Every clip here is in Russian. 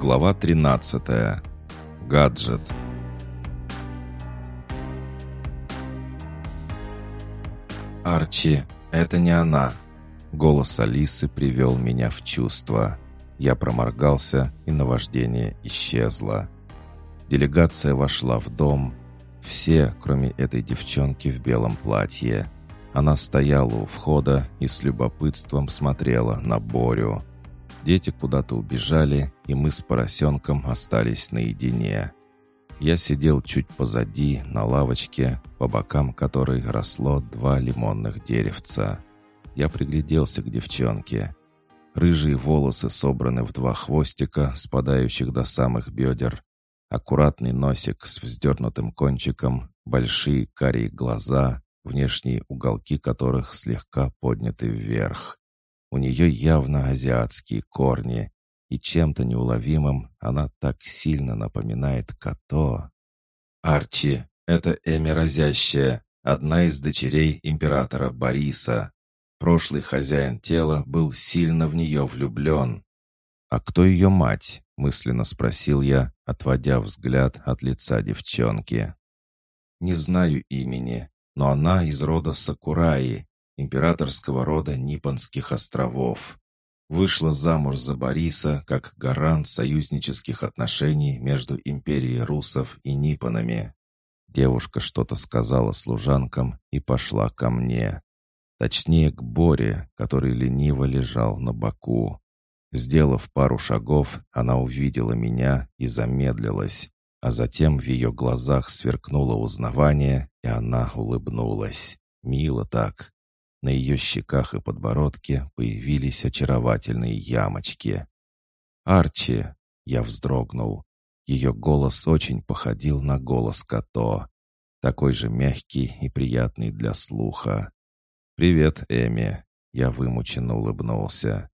Глава 13. Гаджет. «Арчи, это не она!» Голос Алисы привел меня в чувство. Я проморгался, и наваждение исчезло. Делегация вошла в дом. Все, кроме этой девчонки в белом платье. Она стояла у входа и с любопытством смотрела на Борю. Дети куда-то убежали, и мы с поросенком остались наедине. Я сидел чуть позади, на лавочке, по бокам которой росло два лимонных деревца. Я пригляделся к девчонке. Рыжие волосы собраны в два хвостика, спадающих до самых бедер. Аккуратный носик с вздернутым кончиком, большие карие глаза, внешние уголки которых слегка подняты вверх. У нее явно азиатские корни, и чем-то неуловимым она так сильно напоминает Като. «Арчи, это Эми Разящая, одна из дочерей императора Бориса. Прошлый хозяин тела был сильно в нее влюблен». «А кто ее мать?» — мысленно спросил я, отводя взгляд от лица девчонки. «Не знаю имени, но она из рода Сакураи, императорского рода Ниппонских островов. Вышла замуж за Бориса как гарант союзнических отношений между империей русов и Ниппонами. Девушка что-то сказала служанкам и пошла ко мне. Точнее, к Боре, который лениво лежал на боку. Сделав пару шагов, она увидела меня и замедлилась, а затем в ее глазах сверкнуло узнавание, и она улыбнулась. Мило так. На ее щеках и подбородке появились очаровательные ямочки. «Арчи!» — я вздрогнул. Ее голос очень походил на голос Като. Такой же мягкий и приятный для слуха. «Привет, Эми!» — я вымученно улыбнулся.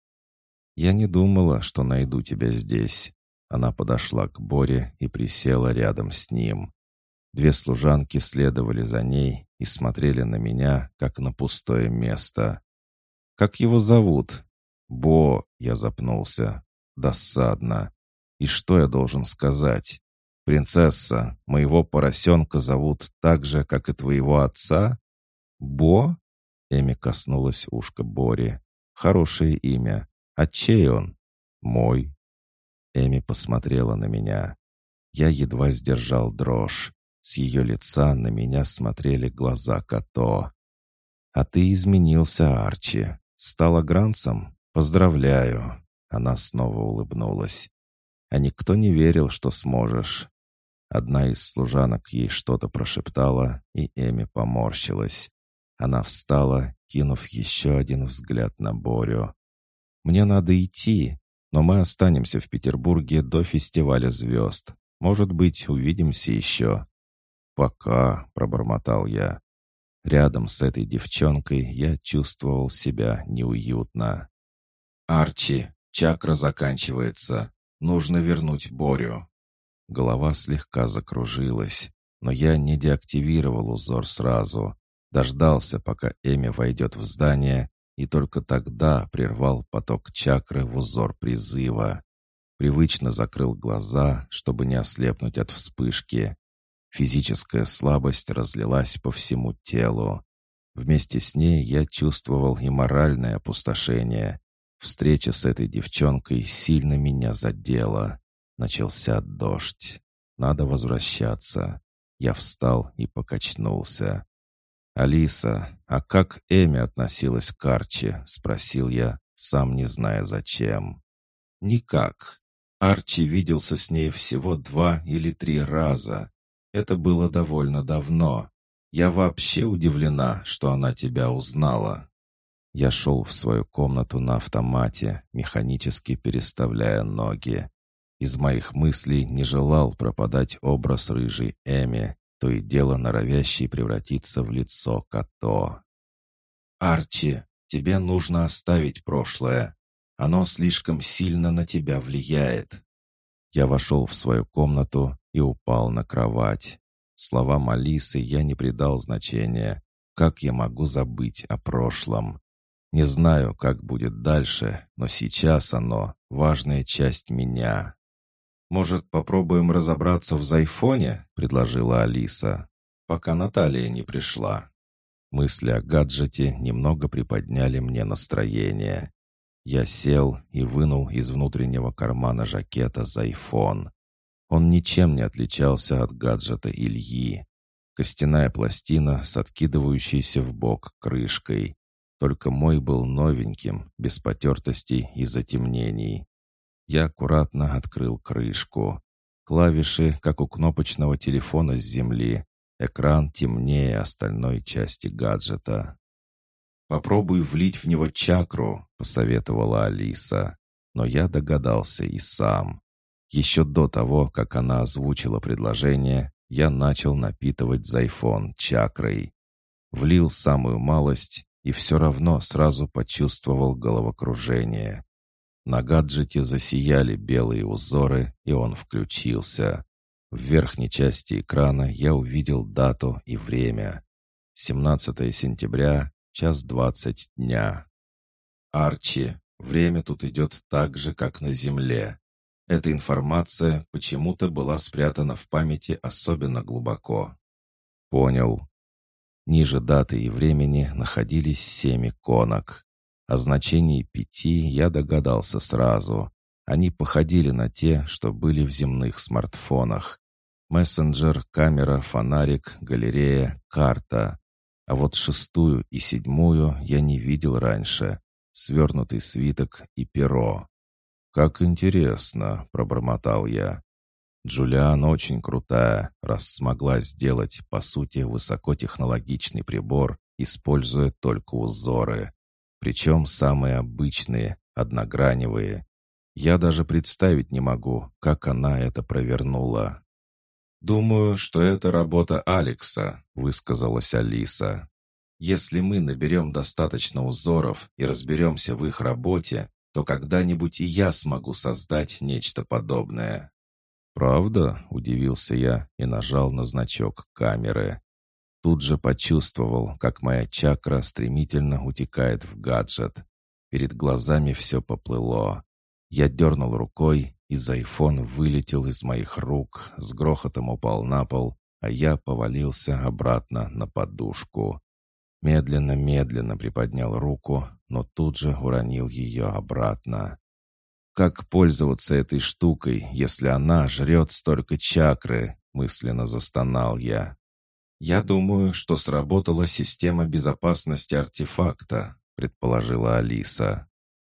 «Я не думала, что найду тебя здесь». Она подошла к Боре и присела рядом с ним. Две служанки следовали за ней и смотрели на меня, как на пустое место. «Как его зовут?» «Бо», — я запнулся. «Досадно. И что я должен сказать? Принцесса, моего поросенка зовут так же, как и твоего отца?» «Бо?» — Эми коснулась ушка Бори. «Хорошее имя. А чей он?» «Мой». Эми посмотрела на меня. Я едва сдержал дрожь. С ее лица на меня смотрели глаза Като. «А ты изменился, Арчи. Стала Грансом? Поздравляю!» Она снова улыбнулась. «А никто не верил, что сможешь». Одна из служанок ей что-то прошептала, и Эми поморщилась. Она встала, кинув еще один взгляд на Борю. «Мне надо идти, но мы останемся в Петербурге до фестиваля звезд. Может быть, увидимся еще». «Пока», — пробормотал я. Рядом с этой девчонкой я чувствовал себя неуютно. «Арчи, чакра заканчивается. Нужно вернуть Борю». Голова слегка закружилась, но я не деактивировал узор сразу. Дождался, пока Эми войдет в здание, и только тогда прервал поток чакры в узор призыва. Привычно закрыл глаза, чтобы не ослепнуть от вспышки. Физическая слабость разлилась по всему телу. Вместе с ней я чувствовал и моральное опустошение. Встреча с этой девчонкой сильно меня задела. Начался дождь. Надо возвращаться. Я встал и покачнулся. «Алиса, а как Эми относилась к Арчи?» — спросил я, сам не зная зачем. «Никак. Арчи виделся с ней всего два или три раза. Это было довольно давно. Я вообще удивлена, что она тебя узнала. Я шел в свою комнату на автомате, механически переставляя ноги. Из моих мыслей не желал пропадать образ рыжей Эми, то и дело норовящий превратиться в лицо Като. «Арчи, тебе нужно оставить прошлое. Оно слишком сильно на тебя влияет». Я вошел в свою комнату и упал на кровать. Словам Алисы я не придал значения. Как я могу забыть о прошлом? Не знаю, как будет дальше, но сейчас оно — важная часть меня. «Может, попробуем разобраться в зайфоне?» — предложила Алиса. «Пока Наталья не пришла». Мысли о гаджете немного приподняли мне настроение. Я сел и вынул из внутреннего кармана жакета зайфон. Он ничем не отличался от гаджета Ильи. Костяная пластина с откидывающейся в бок крышкой. Только мой был новеньким, без потертостей и затемнений. Я аккуратно открыл крышку. Клавиши, как у кнопочного телефона с земли. Экран темнее остальной части гаджета. «Попробуй влить в него чакру», — посоветовала Алиса. Но я догадался и сам. Еще до того, как она озвучила предложение, я начал напитывать зайфон чакрой. Влил самую малость и все равно сразу почувствовал головокружение. На гаджете засияли белые узоры, и он включился. В верхней части экрана я увидел дату и время. 17 сентября, час двадцать дня. «Арчи, время тут идет так же, как на Земле. Эта информация почему-то была спрятана в памяти особенно глубоко». «Понял». Ниже даты и времени находились семь иконок. О значении пяти я догадался сразу. Они походили на те, что были в земных смартфонах. Мессенджер, камера, фонарик, галерея, карта. А вот шестую и седьмую я не видел раньше. Свернутый свиток и перо. «Как интересно», — пробормотал я. Джулиан очень крутая, раз смогла сделать, по сути, высокотехнологичный прибор, используя только узоры. Причем самые обычные, однограневые. Я даже представить не могу, как она это провернула. «Думаю, что это работа Алекса», — высказалась Алиса. «Если мы наберем достаточно узоров и разберемся в их работе, то когда-нибудь и я смогу создать нечто подобное». «Правда?» — удивился я и нажал на значок камеры. Тут же почувствовал, как моя чакра стремительно утекает в гаджет. Перед глазами все поплыло. Я дернул рукой, и зайфон вылетел из моих рук, с грохотом упал на пол, а я повалился обратно на подушку. Медленно-медленно приподнял руку, но тут же уронил ее обратно. «Как пользоваться этой штукой, если она жрет столько чакры?» — мысленно застонал я. «Я думаю, что сработала система безопасности артефакта», — предположила Алиса.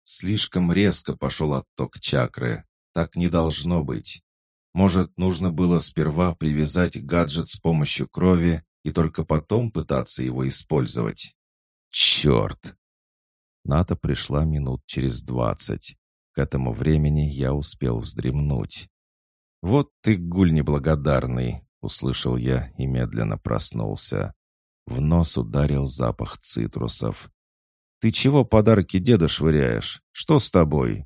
«Слишком резко пошел отток чакры. Так не должно быть. Может, нужно было сперва привязать гаджет с помощью крови и только потом пытаться его использовать?» «Черт!» Ната пришла минут через двадцать. К этому времени я успел вздремнуть. «Вот ты, гуль неблагодарный!» — услышал я и медленно проснулся. В нос ударил запах цитрусов. «Ты чего подарки деда швыряешь? Что с тобой?»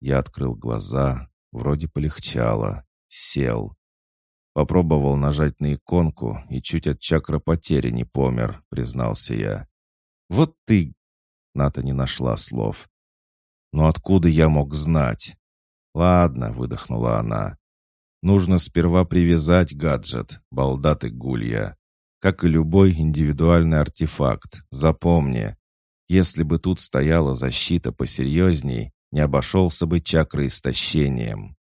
Я открыл глаза, вроде полегчало, сел. Попробовал нажать на иконку и чуть от чакра потери не помер, признался я. «Вот ты...» Ната не нашла слов. «Но откуда я мог знать?» «Ладно», — выдохнула она. Нужно сперва привязать гаджет, балда ты гулья. Как и любой индивидуальный артефакт, запомни. Если бы тут стояла защита посерьезней, не обошелся бы чакроистощением.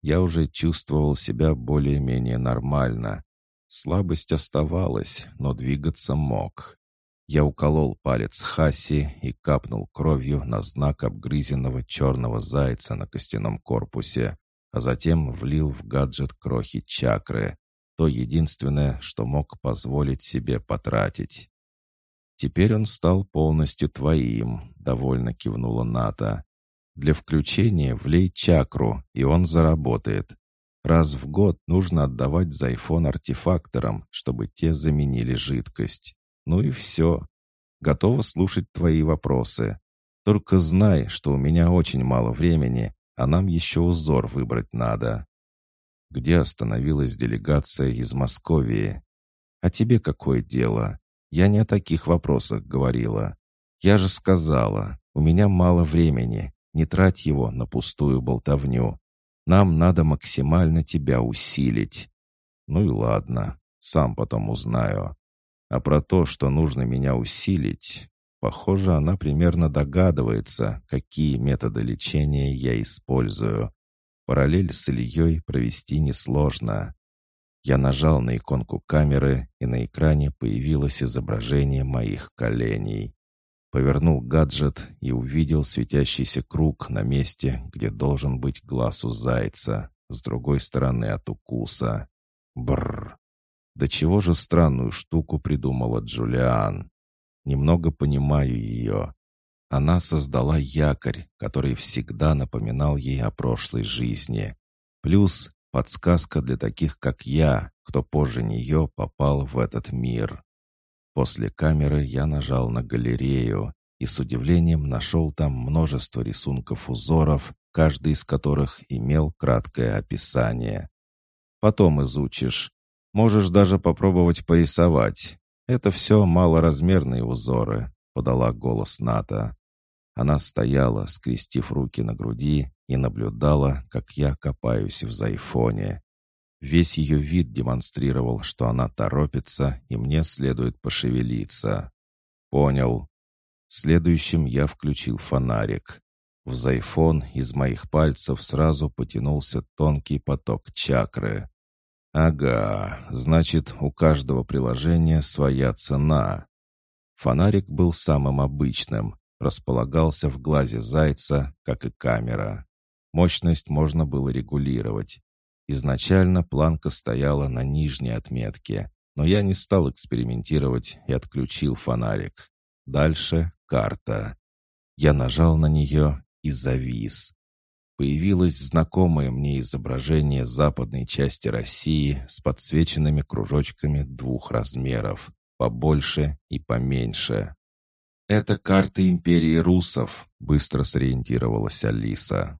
Я уже чувствовал себя более-менее нормально. Слабость оставалась, но двигаться мог. Я уколол палец Хаси и капнул кровью на знак обгрызенного черного зайца на костяном корпусе, а затем влил в гаджет крохи чакры, то единственное, что мог позволить себе потратить. «Теперь он стал полностью твоим», — довольно кивнула Ната. «Для включения влей чакру, и он заработает. Раз в год нужно отдавать зайфон артефакторам, чтобы те заменили жидкость. Ну и все. Готова слушать твои вопросы. Только знай, что у меня очень мало времени, а нам еще узор выбрать надо. Где остановилась делегация из Московии? А тебе какое дело? Я не о таких вопросах говорила. Я же сказала, у меня мало времени, не трать его на пустую болтовню. Нам надо максимально тебя усилить». «Ну и ладно, сам потом узнаю. А про то, что нужно меня усилить, похоже, она примерно догадывается, какие методы лечения я использую. Параллель с Ильей провести несложно. Я нажал на иконку камеры, и на экране появилось изображение моих коленей. Повернул гаджет и увидел светящийся круг на месте, где должен быть глаз у зайца, с другой стороны от укуса. Бррр. Да чего же странную штуку придумала Джулиан? Немного понимаю ее. Она создала якорь, который всегда напоминал ей о прошлой жизни. Плюс подсказка для таких, как я, кто позже нее попал в этот мир. После камеры я нажал на галерею и с удивлением нашел там множество рисунков-узоров, каждый из которых имел краткое описание. Потом изучишь. Можешь даже попробовать порисовать. Это все малоразмерные узоры, подала голос Ната. Она стояла, скрестив руки на груди, и наблюдала, как я копаюсь в зайфоне. Весь ее вид демонстрировал, что она торопится, и мне следует пошевелиться. Понял. Следующим я включил фонарик. В зайфон из моих пальцев сразу потянулся тонкий поток чакры. Ага, значит, у каждого приложения своя цена. Фонарик был самым обычным, располагался в глазе зайца, как и камера. Мощность можно было регулировать. Изначально планка стояла на нижней отметке, но я не стал экспериментировать и отключил фонарик. Дальше карта. Я нажал на нее и завис. Появилось знакомое мне изображение западной части России с подсвеченными кружочками двух размеров, побольше и поменьше. «Это карта империи русов», — быстро сориентировалась Алиса.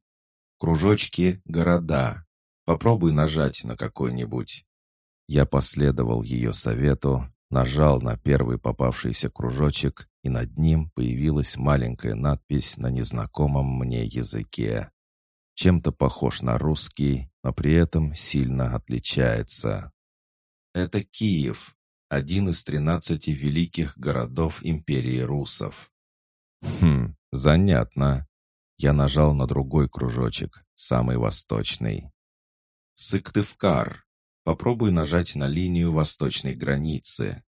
«Кружочки — города, Попробуй нажать на какой-нибудь». Я последовал ее совету, нажал на первый попавшийся кружочек, и над ним появилась маленькая надпись на незнакомом мне языке. Чем-то похож на русский, но при этом сильно отличается. Это Киев, один из тринадцати великих городов империи русов. Хм, занятно. Я нажал на другой кружочек, самый восточный. Сыктывкар. Попробуй нажать на линию восточной границы.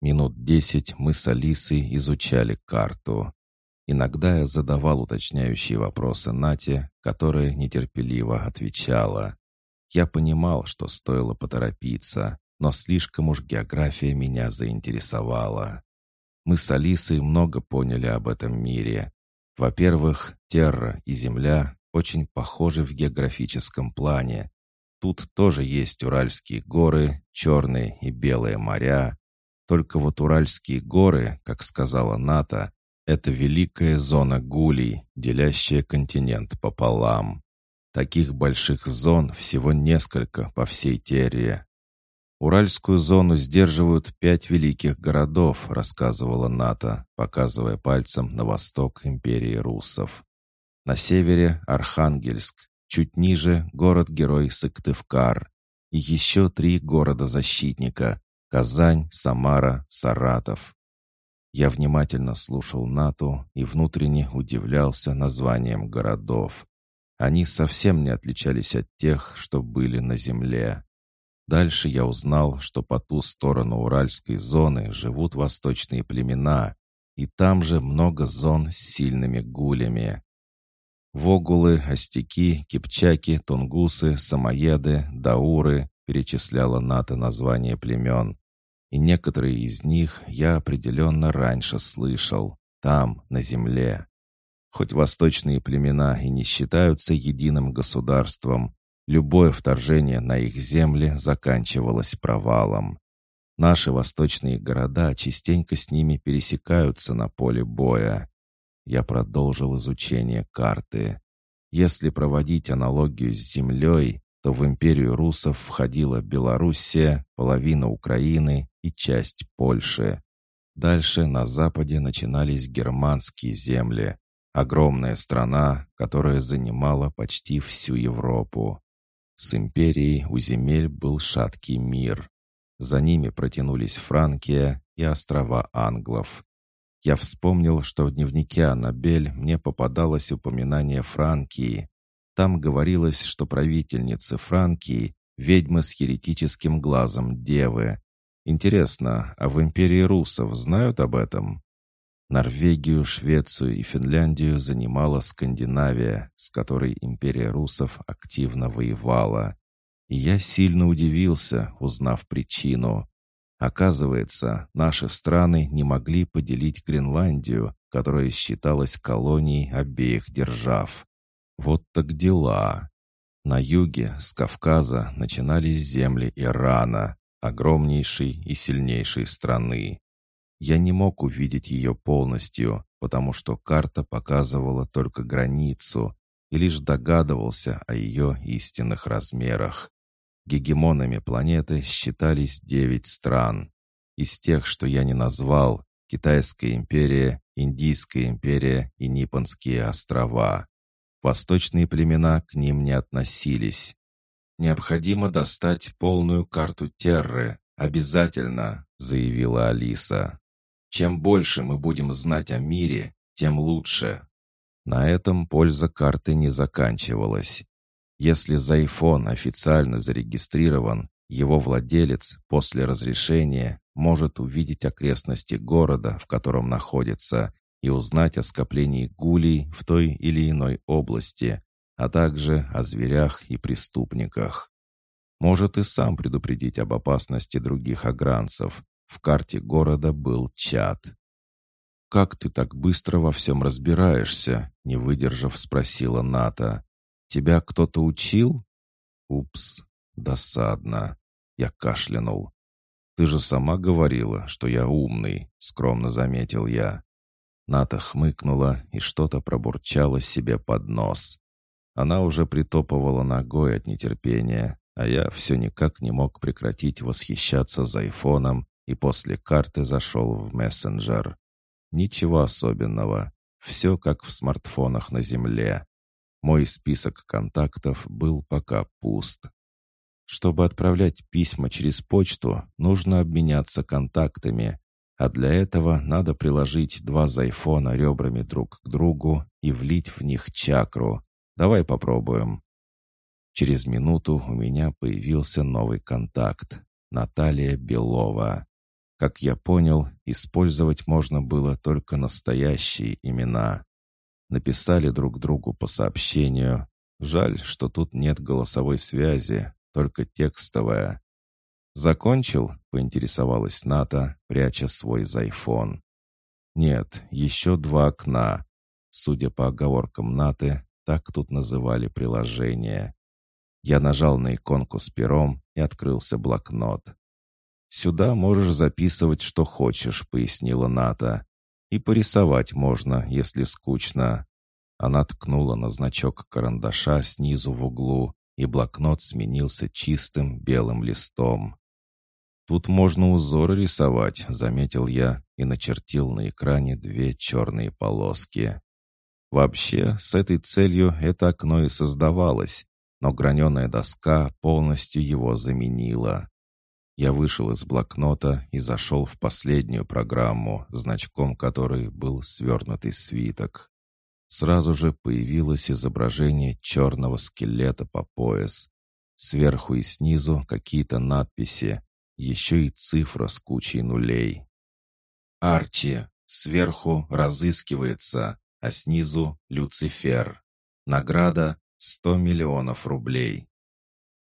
Минут десять мы с Алисой изучали карту. Иногда я задавал уточняющие вопросы Нате, которая нетерпеливо отвечала. Я понимал, что стоило поторопиться, но слишком уж география меня заинтересовала. Мы с Алисой много поняли об этом мире. Во-первых, Терра и Земля очень похожи в географическом плане, Тут тоже есть Уральские горы, Черные и Белые моря. Только вот Уральские горы, как сказала НАТО, это великая зона гулей, делящая континент пополам. Таких больших зон всего несколько по всей Терре. «Уральскую зону сдерживают пять великих городов», рассказывала НАТО, показывая пальцем на восток империи русов. На севере Архангельск, Чуть ниже город-герой Сыктывкар. И еще три города-защитника — Казань, Самара, Саратов. Я внимательно слушал НАТО и внутренне удивлялся названием городов. Они совсем не отличались от тех, что были на земле. Дальше я узнал, что по ту сторону Уральской зоны живут восточные племена, и там же много зон с сильными гулями. Вогулы, остяки, кипчаки, тунгусы, самоеды, дауры, перечисляла НАТО название племен. И некоторые из них я определенно раньше слышал, там, на земле. Хоть восточные племена и не считаются единым государством, любое вторжение на их земли заканчивалось провалом. Наши восточные города частенько с ними пересекаются на поле боя. Я продолжил изучение карты. Если проводить аналогию с землей, то в империю русов входила Белоруссия, половина Украины и часть Польши. Дальше на западе начинались германские земли, Огромная страна, которая занимала почти всю Европу. С империей у земель был шаткий мир. За ними протянулись Франкия и острова англов. Я вспомнил, что в дневнике Аннабель мне попадалось упоминание Франкии. Там говорилось, что правительницы Франкии — ведьмы с еретическим глазом девы. Интересно, а в империи русов знают об этом? Норвегию, Швецию и Финляндию занимала Скандинавия, с которой империя русов активно воевала. И я сильно удивился, узнав причину. Оказывается, наши страны не могли поделить Гренландию, которая считалась колонией обеих держав. Вот так дела. На юге, с Кавказа, начинались земли Ирана, огромнейшей и сильнейшей страны. Я не мог увидеть ее полностью, потому что карта показывала только границу и лишь догадывался о ее истинных размерах. Гегемонами планеты считались девять стран. Из тех, что я не назвал, Китайская империя, Индийская империя и Ниппонские острова. Восточные племена к ним не относились. «Необходимо достать полную карту Терры. Обязательно», — заявила Алиса. «Чем больше мы будем знать о мире, тем лучше». На этом польза карты не заканчивалась. Если Зайфон официально зарегистрирован, его владелец после разрешения может увидеть окрестности города, в котором находится, и узнать о скоплении гулей в той или иной области, а также о зверях и преступниках. Может и сам предупредить об опасности других агранцев. В карте города был чат. «Как ты так быстро во всем разбираешься?» — не выдержав, спросила Ната. «Тебя кто-то учил?» «Упс, досадно». Я кашлянул. «Ты же сама говорила, что я умный», — скромно заметил я. Ната хмыкнула и что-то пробурчала себе под нос. Она уже притопывала ногой от нетерпения, а я все никак не мог прекратить восхищаться за айфоном и после карты зашел в мессенджер. Ничего особенного. Все как в смартфонах на земле. Мой список контактов был пока пуст. Чтобы отправлять письма через почту, нужно обменяться контактами, а для этого надо приложить два зайфона ребрами друг к другу и влить в них чакру. Давай попробуем. Через минуту у меня появился новый контакт. Наталья Белова. Как я понял, использовать можно было только настоящие имена. Написали друг другу по сообщению. Жаль, что тут нет голосовой связи, только текстовая. «Закончил?» — поинтересовалась Ната, пряча свой зайфон. «Нет, еще два окна». Судя по оговоркам Наты, так тут называли приложение. Я нажал на иконку с пером и открылся блокнот. «Сюда можешь записывать, что хочешь», — пояснила Ната. «И порисовать можно, если скучно». Она ткнула на значок карандаша снизу в углу, и блокнот сменился чистым белым листом. «Тут можно узоры рисовать», — заметил я и начертил на экране две черные полоски. Вообще, с этой целью это окно и создавалось, но граненая доска полностью его заменила. Я вышел из блокнота и зашел в последнюю программу, значком которой был свернутый свиток. Сразу же появилось изображение черного скелета по пояс. Сверху и снизу какие-то надписи, еще и цифра с кучей нулей. «Арчи, сверху разыскивается, а снизу Люцифер. Награда — сто миллионов рублей».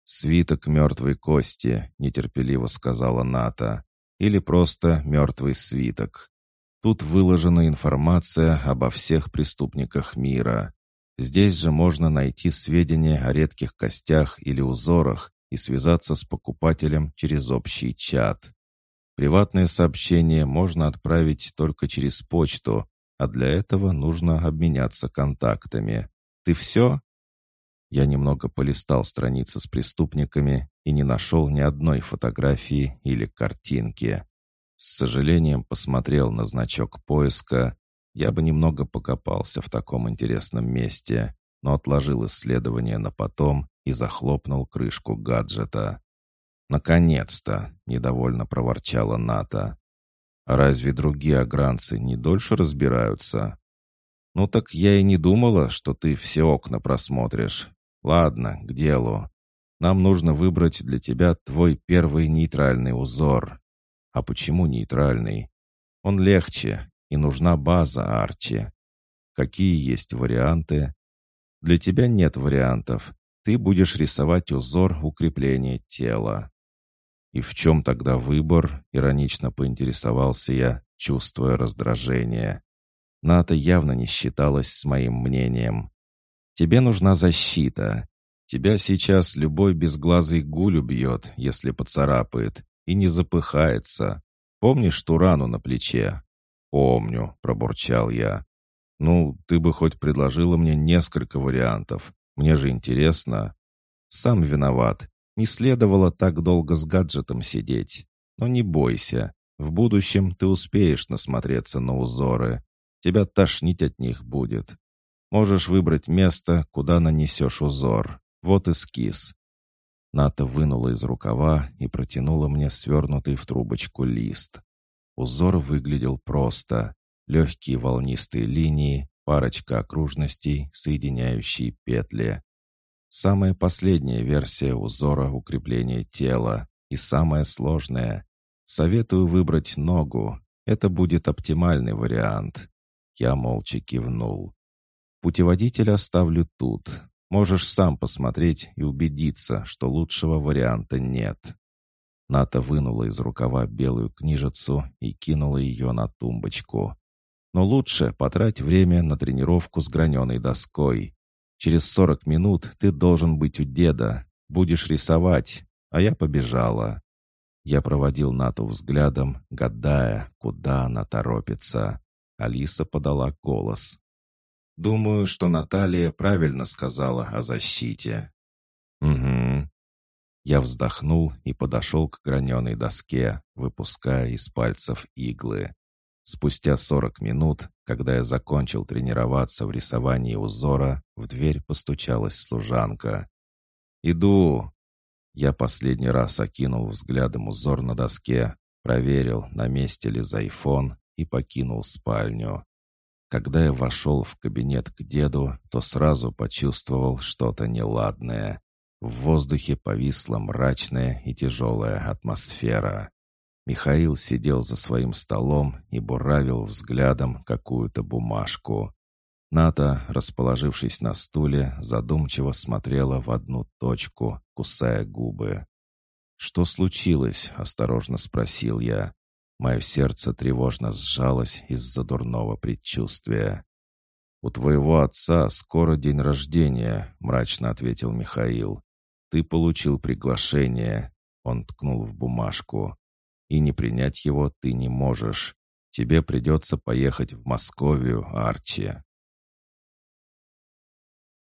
«Свиток мертвой кости», — нетерпеливо сказала Ната. «Или просто мертвый свиток. Тут выложена информация обо всех преступниках мира. Здесь же можно найти сведения о редких костях или узорах, и связаться с покупателем через общий чат. Приватное сообщение можно отправить только через почту, а для этого нужно обменяться контактами. Ты все? Я немного полистал страницы с преступниками и не нашел ни одной фотографии или картинки. С сожалением посмотрел на значок поиска. Я бы немного покопался в таком интересном месте, но отложил исследование на потом и захлопнул крышку гаджета. «Наконец-то!» — недовольно проворчала Ната. «А разве другие огранцы не дольше разбираются?» «Ну так я и не думала, что ты все окна просмотришь. Ладно, к делу. Нам нужно выбрать для тебя твой первый нейтральный узор». «А почему нейтральный?» «Он легче, и нужна база Арчи. Какие есть варианты?» «Для тебя нет вариантов. Ты будешь рисовать узор укрепления тела». «И в чем тогда выбор?» — иронично поинтересовался я, чувствуя раздражение. Ната явно не считалась с моим мнением. «Тебе нужна защита. Тебя сейчас любой безглазый гуль убьет, если поцарапает, и не запыхается. Помнишь ту рану на плече?» «Помню», — пробурчал я. «Ну, ты бы хоть предложила мне несколько вариантов. Мне же интересно». «Сам виноват. Не следовало так долго с гаджетом сидеть. Но не бойся. В будущем ты успеешь насмотреться на узоры. Тебя тошнить от них будет. Можешь выбрать место, куда нанесешь узор. Вот эскиз». Ната вынула из рукава и протянула мне свернутый в трубочку лист. Узор выглядел просто. Легкие волнистые линии, парочка окружностей, соединяющие петли. Самая последняя версия узора укрепления тела и самая сложная. Советую выбрать ногу. Это будет оптимальный вариант. Я молча кивнул. Путеводитель оставлю тут. Можешь сам посмотреть и убедиться, что лучшего варианта нет. Ната вынула из рукава белую книжицу и кинула ее на тумбочку. Но лучше потрать время на тренировку с граненой доской. Через сорок минут ты должен быть у деда. Будешь рисовать, а я побежала. Я проводил Нату взглядом, гадая, куда она торопится. Алиса подала голос. «Думаю, что Наталья правильно сказала о защите». «Угу». Я вздохнул и подошел к граненой доске, выпуская из пальцев иглы. Спустя сорок минут, когда я закончил тренироваться в рисовании узора, в дверь постучалась служанка. «Иду!» Я последний раз окинул взглядом узор на доске, проверил, на месте ли зайфон, и покинул спальню. Когда я вошел в кабинет к деду, то сразу почувствовал что-то неладное. В воздухе повисла мрачная и тяжелая атмосфера. Михаил сидел за своим столом и буравил взглядом какую-то бумажку. Ната, расположившись на стуле, задумчиво смотрела в одну точку, кусая губы. «Что случилось?» — осторожно спросил я. Мое сердце тревожно сжалось из-за дурного предчувствия. «У твоего отца скоро день рождения», — мрачно ответил Михаил. «Ты получил приглашение», — он ткнул в бумажку и не принять его ты не можешь. Тебе придется поехать в Московию, Арчи.